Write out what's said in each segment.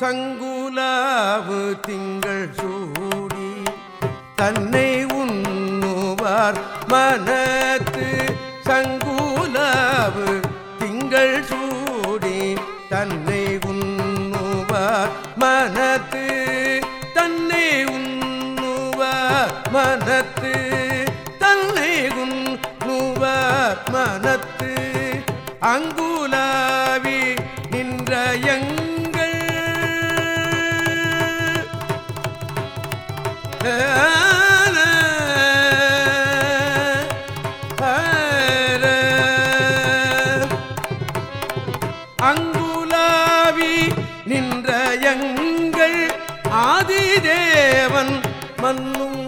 சங்குலாவு திங்கள் சூடி தன்னை உண்ணுவார் மனத்து. சங்குலாவு திங்கள் சூடி தன்னை உண்ணுவார் மனத்து. தன்னை உண்ணுவார் மனத்து. தன்னை உண்ணுவார் மனத்து. அங்கு அங்குலாவி நின்ற எங்கள் ஆதிதேவன் மன்னும்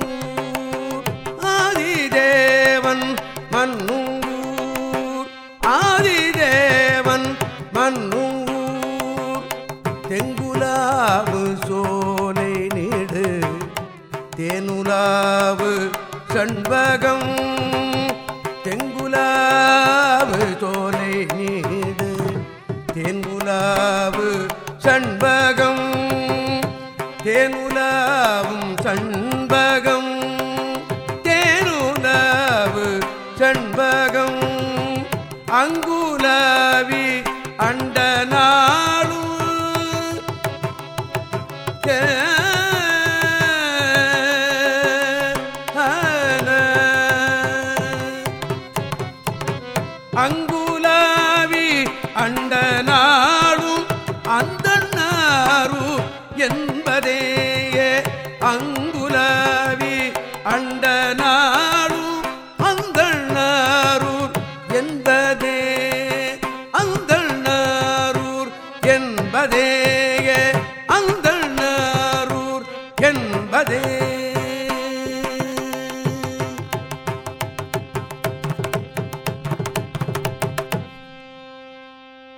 ஆதிதேவன் மன்னுங்கூர் ஆதிதேவன் மன்னுங்கூர் தெங்குலாவி தேனுலாவு சண்பகம். தெங்குலாவு தோலை நீடு தேன்குலாவு சண்பகம். தேனுலாவும் சண்பகம். தேனுலாவு சண்பகம். அங்குலாவி அண்ட நாளும். அங்குலாவி அண்ட நாளும் அந்த என்பதே அங்குலாவி அண்ட நாளும் அந்த என்பதே அந்த என்பதே அந்த என்பதே.